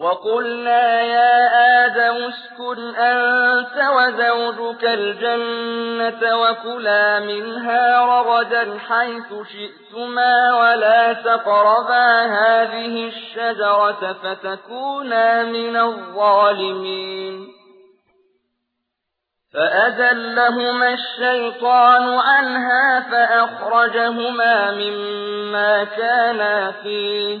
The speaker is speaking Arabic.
وقلنا يا آدم اسكن أنت وزوجك الجنة وكلا منها رغدا حيث شئتما ولا تقربا هذه الشجرة فتكونا من الظالمين. فأذلهما الشيطان عنها فأخرجهما مما كانا فيه.